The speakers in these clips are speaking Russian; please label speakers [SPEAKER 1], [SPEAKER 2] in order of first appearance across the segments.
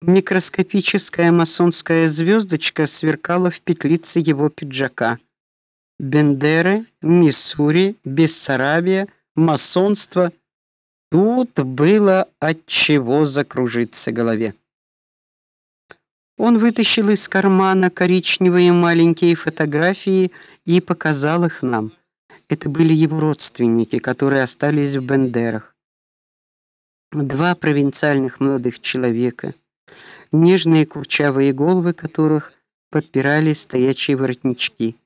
[SPEAKER 1] Микроскопическая масонская звездочка сверкала в петлице его пиджака. Бендеры, Миссури, Бессарабия, масонство тут было от чего закружиться голове. Он вытащил из кармана коричневые маленькие фотографии и показал их нам. Это были его родственники, которые остались в Бендерах. Два провинциальных молодых человека, нежные курчавые головы которых подпирали стоячие воротнички.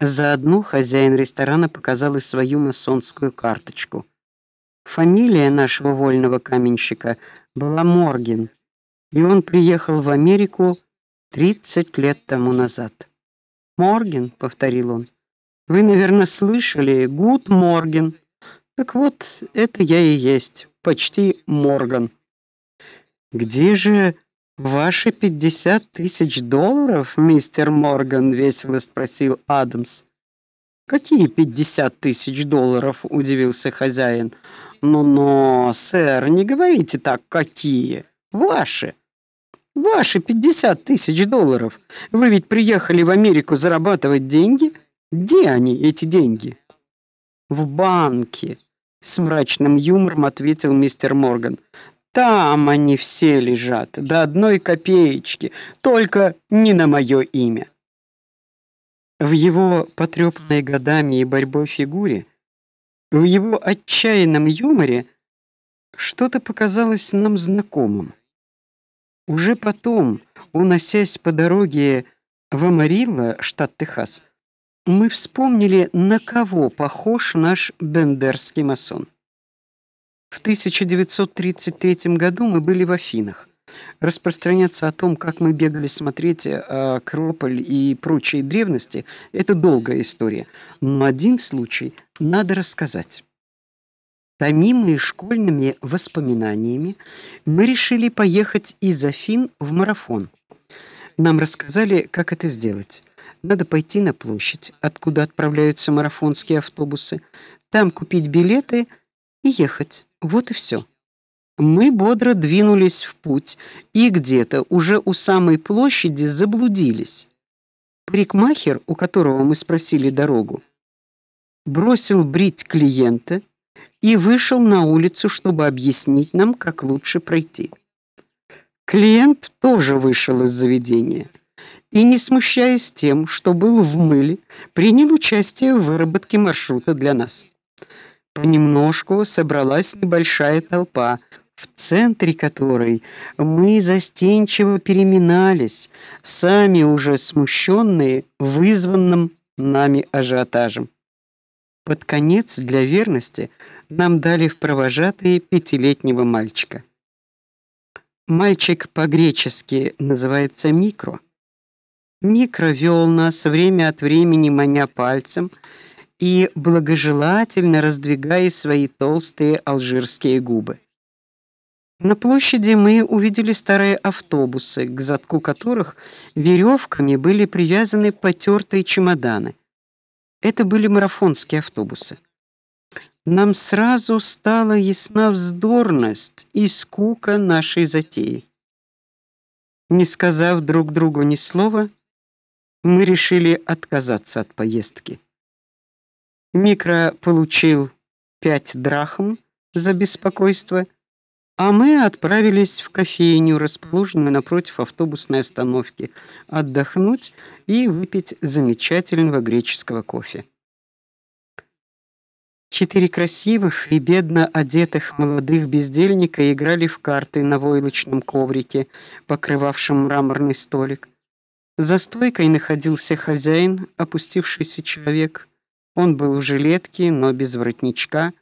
[SPEAKER 1] За одну хозяин ресторана показал и свою масонскую карточку. Фамилия нашего вольного каменщика была Морген, и он приехал в Америку 30 лет тому назад. Морген, повторил он. Вы, наверное, слышали Gut Morgen. Так вот, это я и есть, почти Морган. Где же ваши пятьдесят тысяч долларов, мистер Морган? весело спросил Адамс. Какие пятьдесят тысяч долларов? удивился хозяин. Ну-но, сэр, не говорите так, какие. Ваши. Ваши пятьдесят тысяч долларов. Вы ведь приехали в Америку зарабатывать деньги? Где они, эти деньги? В банке, с мрачным юмором ответил мистер Морган. Там они все лежат, до одной копеечки, только не на мое имя. В его потрепанной годами и борьбой фигуре, в его отчаянном юморе что-то показалось нам знакомым. Уже потом, уносясь по дороге в Амарилло, штат Техас, мы вспомнили, на кого похож наш бендерский масон. В 1933 году мы были в Афинах. Распространяться о том, как мы бегали смотреть э, Акрополь и прочие древности это долгая история, но один случай надо рассказать. Томимые школьными воспоминаниями, мы решили поехать из Афин в марафон. Нам рассказали, как это сделать. Надо пойти на площадь, откуда отправляются марафонские автобусы, там купить билеты и ехать. Вот и все. Мы бодро двинулись в путь и где-то уже у самой площади заблудились. Парикмахер, у которого мы спросили дорогу, бросил брить клиента и вышел на улицу, чтобы объяснить нам, как лучше пройти. Клиент тоже вышел из заведения и, не смущаясь тем, что был в мыле, принял участие в выработке маршрута для нас. Понемножку собралась небольшая толпа, в центре которой мы застенчиво переминались, сами уже смущенные вызванным нами ажиотажем. Под конец для верности нам дали в провожатые пятилетнего мальчика. Мальчик по-гречески называется Микро. Микро вел нас время от времени маня пальцем и благожелательно раздвигая свои толстые алжирские губы. На площади мы увидели старые автобусы, к задку которых веревками были привязаны потертые чемоданы. Это были марафонские автобусы. Нам сразу стала ясна вздорность и скука нашей затеи. Не сказав друг другу ни слова, мы решили отказаться от поездки. Микро получил пять драхм за беспокойство, а мы отправились в кофейню, расположенную напротив автобусной остановки, отдохнуть и выпить замечательного греческого кофе. Четыре красивых и бедно одетых молодых бездельника играли в карты на войлочном коврике, покрывавшем мраморный столик. За стойкой находился хозяин, опустившийся человек. Он был в жилетке, но без воротничка,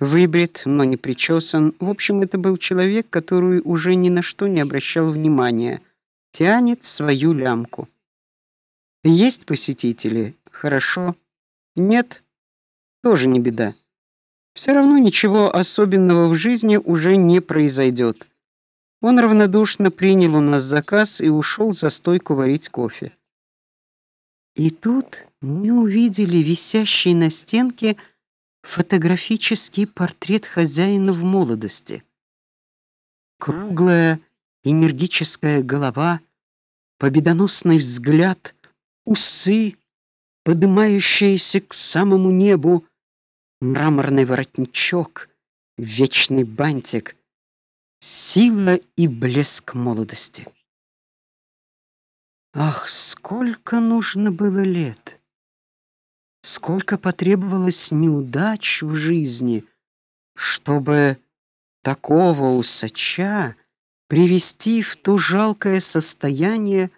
[SPEAKER 1] выбрит, но не причёсан. В общем, это был человек, который уже ни на что не обращал внимания, тянет свою лямку. Есть посетители? Хорошо. Нет? Тоже не беда. Все равно ничего особенного в жизни уже не произойдет. Он равнодушно принял у нас заказ и ушел за стойку варить кофе. И тут мы увидели висящий на стенке фотографический портрет хозяина в молодости. Круглое энергическая голова, победоносный взгляд, усы, поднимающиеся к самому небу, мраморный воротничок, вечный бантик, сила и блеск молодости. Ах, сколько нужно было лет! Сколько потребовалось неудач в жизни, чтобы такого усача привести в то жалкое состояние,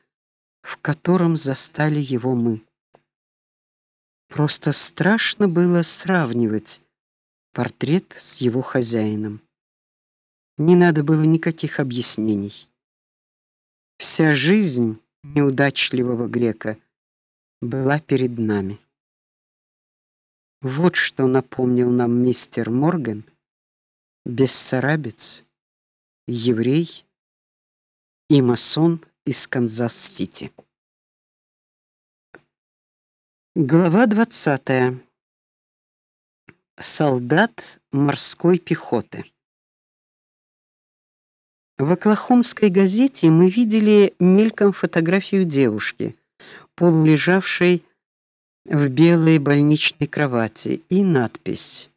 [SPEAKER 1] в котором застали его мы. Просто страшно было сравнивать портрет с его хозяином. Не надо было никаких объяснений. Вся жизнь неудачливого грека была перед нами. Вот что напомнил нам мистер Морган, бессарабец, еврей и масон из Канзас-Сити. Глава 20. Солдат морской пехоты. В Оклахомской газете мы видели мельком фотографию девушки, полулежавшей в белой больничной кровати, и надпись: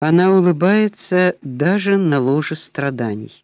[SPEAKER 1] Она улыбается даже на ложе страданий.